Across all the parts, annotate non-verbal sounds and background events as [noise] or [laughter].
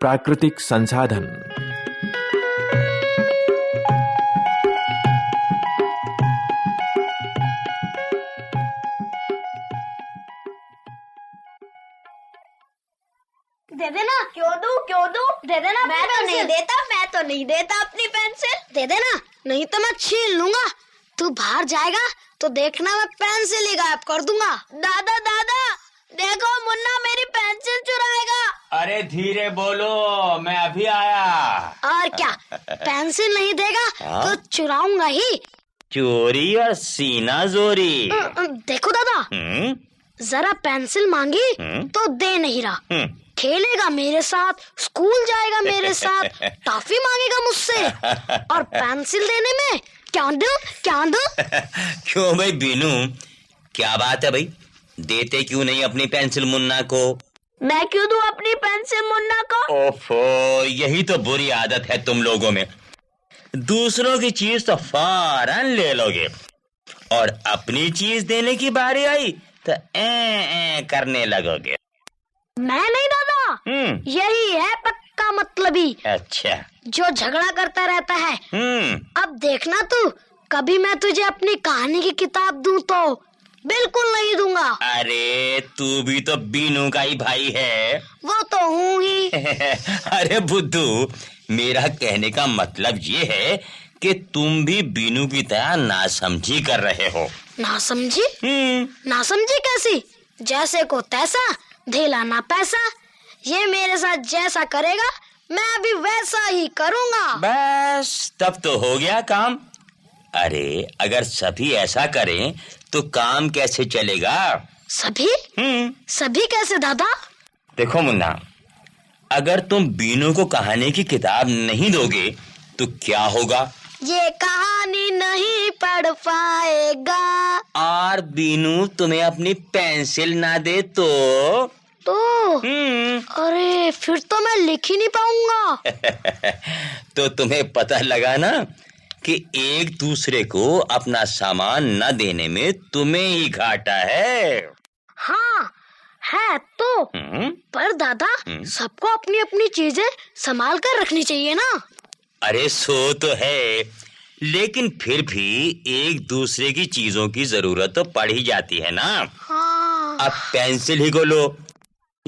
प्राकृतिक संसाधन। दे देना। क्यों दू? क्यों दू? दे देना मैं तो नहीं देता मैं तो नहीं देता अपनी पेंसिल दे देना नहीं तो मैं छीन लूँगा। तू बाहर जाएगा तो देखना मैं पेंसिल ही गायब कर दूँगा। दादा दादा देखो मुन्ना मेरी पेंसिल चुराएगा। अरे धीरे बोलो मैं अभी आया। और क्या पेंसिल नहीं देगा हाँ? तो चुराऊँगा ही। चोरी और सीना जोरी। देखो दादा हम्म? जरा पेंसिल मांगी हम्म। तो दे नहीं रहा। हम्म? खेलेगा मेरे साथ स्कूल जाएगा मेरे साथ [laughs] टॉफी मांगेगा मुझसे। और पेंसिल देने में क्या दो क्या दो? [laughs] क्यों भाई बीनू? क्या बात है भाई? देते क्यों नहीं अपनी पेंसिल मुन्ना को? मैं क्यों दूँ अपनी पेंसिल मुन्ना को? ओफो यही तो बुरी आदत है तुम लोगों में। दूसरों की चीज़ तो फ़ौरन ले लोगे। और अपनी चीज़ देने की बारी आई तो ए, ए करने लगोगे। मैं नहीं दादा। हम्म। यही है पक्का मतलबी। अच्छा। जो झगड़ा करता रहता है। हम्म। अब देखना तू कभी मैं तुझे अपनी कहानी की किताब दूँ तो? बिल्कुल नहीं दूँगा। अरे तू भी तो बीनू का ही भाई है। वो तो हूँ ही। [laughs] अरे बुद्धू मेरा कहने का मतलब ये है कि तुम भी बीनू की तरह नासमझी कर रहे हो। ना समझी हम्म। ना समझी कैसी? जैसे को तैसा धेला ना पैसा। ये मेरे साथ जैसा करेगा मैं भी वैसा ही करूँगा। बस तब तो हो गया काम। अरे अगर सभी ऐसा करें तो काम कैसे चलेगा? सभी? हम्म। सभी कैसे दादा? देखो मुन्ना अगर तुम बीनू को कहानी की किताब नहीं दोगे तो क्या होगा? ये कहानी नहीं पढ़ पाएगा। और बीनू तुम्हें अपनी पेंसिल ना दे तो? तो? हम्म। अरे फिर तो मैं लिख ही नहीं पाऊँगा। [laughs] तो तुम्हें पता लगा ना कि एक दूसरे को अपना सामान न देने में तुम्हें ही घाटा है। हाँ है तो। हम्म। पर दादा हम्म। सबको अपनी अपनी चीज़ें संभाल कर रखनी चाहिए ना? अरे सो तो है। लेकिन फिर भी एक दूसरे की चीज़ों की ज़रूरत तो पड़ ही जाती है ना। हाँ। अब पेंसिल ही को लो।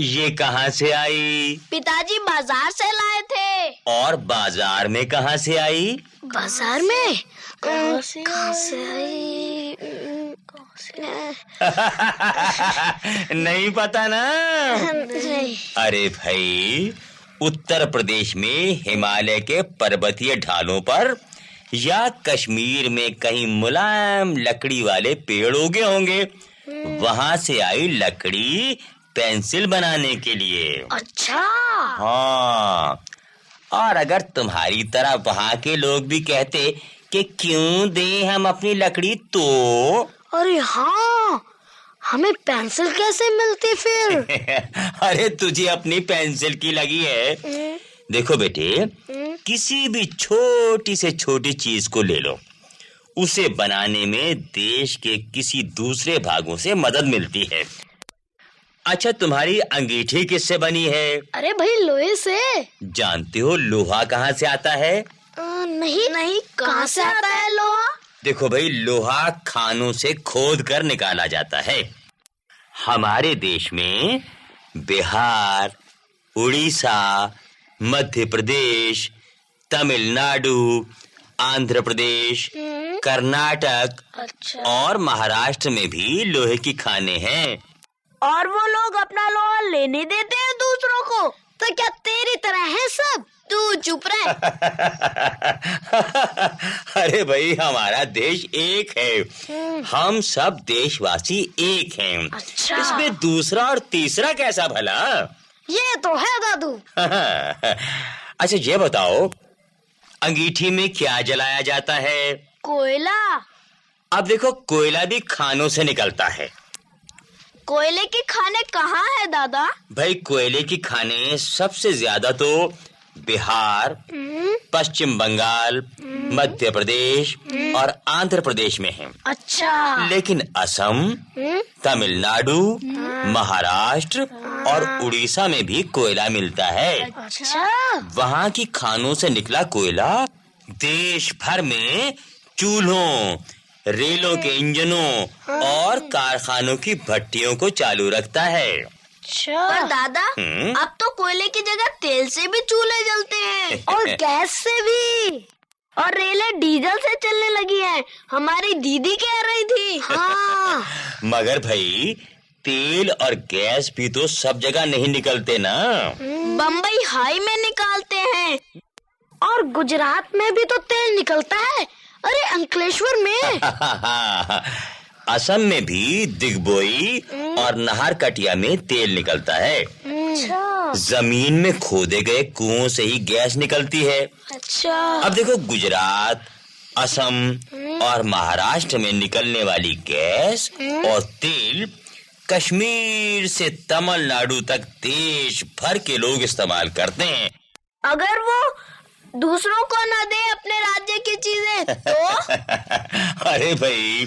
ये कहाँ से आई? पिताजी बाज़ार से लाए थे। और बाज़ार में कहाँ से आई? बाज़ार में? कहाँ से कहाँ से आई? [laughs] नहीं पता ना। नहीं। अरे भाई उत्तर प्रदेश में हिमालय के पर्वतीय ढालों पर या कश्मीर में कहीं मुलायम लकड़ी वाले पेड़ उगे होंगे वहाँ से आई लकड़ी पेंसिल बनाने के लिए। अच्छा। हाँ। और अगर तुम्हारी तरह वहाँ के लोग भी कहते कि क्यों दे हम अपनी लकड़ी तो? अरे हाँ हमें पेंसिल कैसे मिलती फिर? [laughs] अरे तुझे अपनी पेंसिल की लगी है। देखो बेटे किसी भी छोटी से छोटी चीज़ को ले लो। उसे बनाने में देश के किसी दूसरे भागों से मदद मिलती है। अच्छा तुम्हारी अंगीठी किससे बनी है? अरे भाई लोहे से। जानते हो लोहा कहाँ से आता है? अ, नहीं नहीं कहाँ से आता है लोहा? देखो भाई लोहा खानों से खोद कर निकाला जाता है। हमारे देश में बिहार उड़ीसा मध्य प्रदेश तमिलनाडु आंध्र प्रदेश कर्नाटक अच्छा। और महाराष्ट्र में भी लोहे की खाने हैं। और वो लोग अपना लोहा लेने देते हैं दूसरों को। तो क्या तेरी तरह है सब? तू चुप रह। [laughs] अरे भाई हमारा देश एक है। हम सब देशवासी एक हैं। अच्छा। इसमें दूसरा और तीसरा कैसा भला? ये तो है दादू। [laughs] अच्छा ये बताओ अंगीठी में क्या जलाया जाता है? कोयला। अब देखो कोयला भी खानों से निकलता है। कोयले के खाने कहाँ है दादा? भाई कोयले की खाने सबसे ज़्यादा तो बिहार पश्चिम बंगाल मध्य प्रदेश और आंध्र प्रदेश में है। अच्छा। लेकिन असम तमिलनाडु महाराष्ट्र और उड़ीसा में भी कोयला मिलता है। अच्छा। वहाँ की खानों से निकला कोयला देश भर में चूल्हों रेलों के इंजनों और कारखानों की भट्टियों को चालू रखता है। अच्छा। पर दादा हम्म? अब तो कोयले की जगह तेल से भी चूल्हे जलते हैं और [laughs] गैस से भी। और रेलें डीजल से चलने लगी हैं। हमारी दीदी कह रही थी। [laughs] हाँ। मगर भाई तेल और गैस भी तो सब जगह नहीं निकलते ना। बम्बई हाई में निकालते हैं। और गुजरात में भी तो तेल निकलता है। अरे अंकलेश्वर में। [laughs] असम में भी दिग्बोई और नाहरकटिया में तेल निकलता है। अच्छा। ज़मीन में खोदे गए कुओं से ही गैस निकलती है। अच्छा। अब देखो गुजरात असम और महाराष्ट्र में निकलने वाली गैस और तेल कश्मीर से तमिलनाडु तक देश भर के लोग इस्तेमाल करते हैं। अगर वो दूसरों को न दे अपने राज्य की चीज़ें तो? [laughs] अरे भाई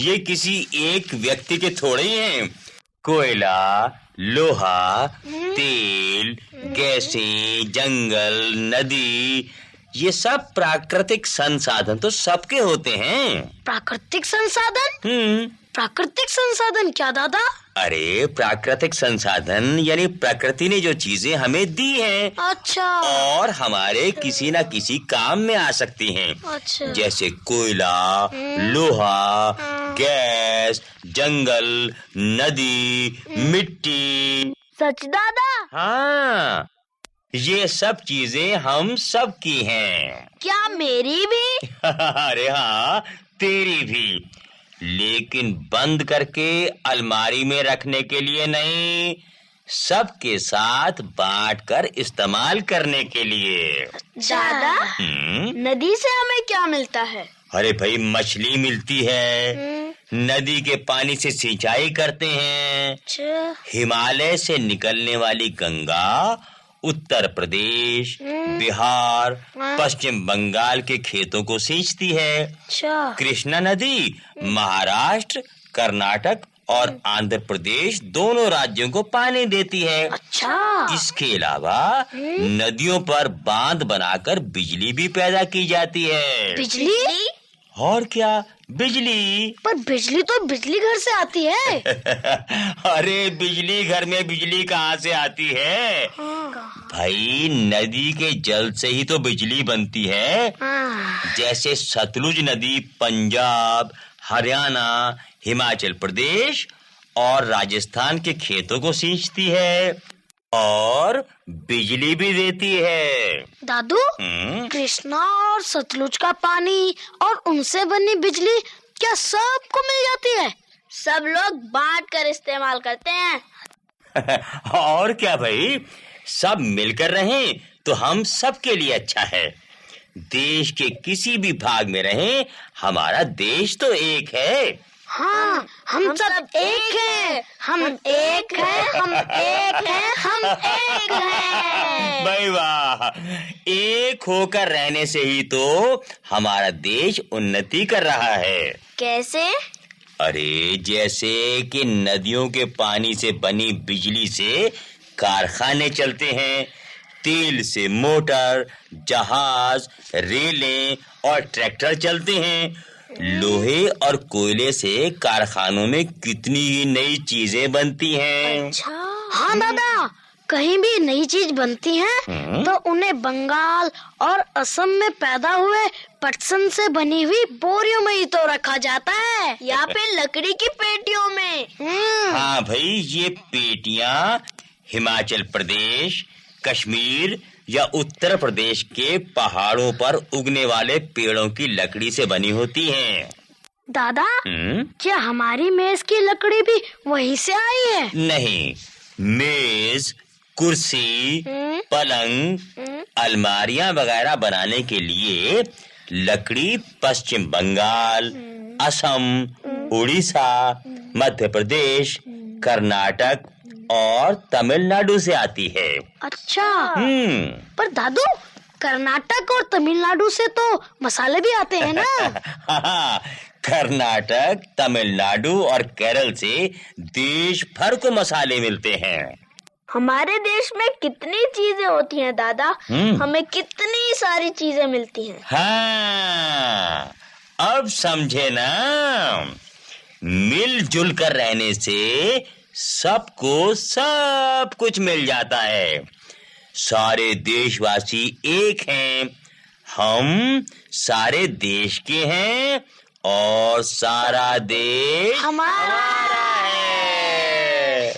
ये किसी एक व्यक्ति के थोड़े ही हैं। कोयला लोहा तेल गैसें जंगल नदी ये सब प्राकृतिक संसाधन तो सबके होते हैं। प्राकृतिक संसाधन? हम्म। प्राकृतिक संसाधन क्या दादा? अरे प्राकृतिक संसाधन यानी प्रकृति ने जो चीज़ें हमें दी हैं अच्छा। और हमारे किसी न किसी काम में आ सकती हैं। अच्छा। जैसे कोयला लोहा गैस जंगल नदी मिट्टी। सच दादा? हाँ ये सब चीज़ें हम सब की हैं। क्या मेरी भी? [laughs] अरे हाँ तेरी भी। लेकिन बंद करके अलमारी में रखने के लिए नहीं सबके साथ बांट कर इस्तेमाल करने के लिए। दादा हम्म। नदी से हमें क्या मिलता है? अरे भाई मछली मिलती है। नदी के पानी से सिंचाई करते हैं। अच्छा। हिमालय से निकलने वाली गंगा उत्तर प्रदेश बिहार पश्चिम बंगाल के खेतों को सींचती है। अच्छा। कृष्णा नदी महाराष्ट्र कर्नाटक और आंध्र प्रदेश दोनों राज्यों को पानी देती है। अच्छा। इसके अलावा नदियों पर बाँध बनाकर बिजली भी पैदा की जाती है। बिजली? और क्या? बिजली। पर बिजली तो बिजली घर से आती है। [laughs] अरे बिजली घर में बिजली कहाँ से आती है? भाई नदी के जल से ही तो बिजली बनती है। हाँ, जैसे सतलुज नदी पंजाब हरियाणा हिमाचल प्रदेश और राजस्थान के खेतों को सींचती है। और बिजली भी देती है। दादू हम्म, कृष्णा और सतलुज का पानी और उनसे बनी बिजली क्या सबको मिल जाती है? सब लोग बांट कर इस्तेमाल करते हैं। [laughs] और क्या भाई? सब मिलकर रहें तो हम सबके लिए अच्छा है। देश के किसी भी भाग में रहें हमारा देश तो एक है। हाँ हम, सब एक हैं। हम एक हैं। हम एक हैं हम एक हैं। भाई वाह। एक होकर रहने से ही तो हमारा देश उन्नति कर रहा है। कैसे? अरे जैसे कि नदियों के पानी से बनी बिजली से कारखाने चलते हैं। तेल से मोटर जहाज़ रेलें और ट्रैक्टर चलते हैं। लोहे और कोयले से कारखानों में कितनी ही नई चीज़ें बनती हैं। अच्छा। हाँ दादा। कहीं भी नई चीज़ बनती है हम्म। तो उन्हें बंगाल और असम में पैदा हुए पटसन से बनी हुई बोरियों में ही तो रखा जाता है या फिर [laughs] लकड़ी की पेटियों में। हम्म, हाँ भाई ये पेटियाँ हिमाचल प्रदेश कश्मीर या उत्तर प्रदेश के पहाड़ों पर उगने वाले पेड़ों की लकड़ी से बनी होती हैं। दादा हम्म? क्या हमारी मेज की लकड़ी भी वहीं से आई है? नहीं मेज कुर्सी हम्म, पलंग हम्म, अलमारियाँ वगैरह बनाने के लिए लकड़ी पश्चिम बंगाल असम उड़ीसा मध्य प्रदेश कर्नाटक और तमिलनाडु से आती है। अच्छा। हम्म। पर दादू कर्नाटक और तमिलनाडु से तो मसाले भी आते हैं ना? [laughs] हाँ, कर्नाटक तमिलनाडु और केरल से देश भर को मसाले मिलते हैं। हमारे देश में कितनी चीज़ें होती हैं दादा? हम्म। हमें कितनी सारी चीज़ें मिलती हैं। हाँ। अब समझे ना। मिलजुल कर रहने से सबको सब कुछ मिल जाता है। सारे देशवासी एक हैं। हम सारे देश के हैं और सारा देश हमारा है।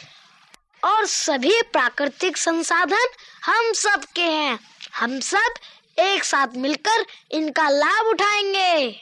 और सभी प्राकृतिक संसाधन हम सब के हैं। हम सब एक साथ मिलकर इनका लाभ उठाएँगे।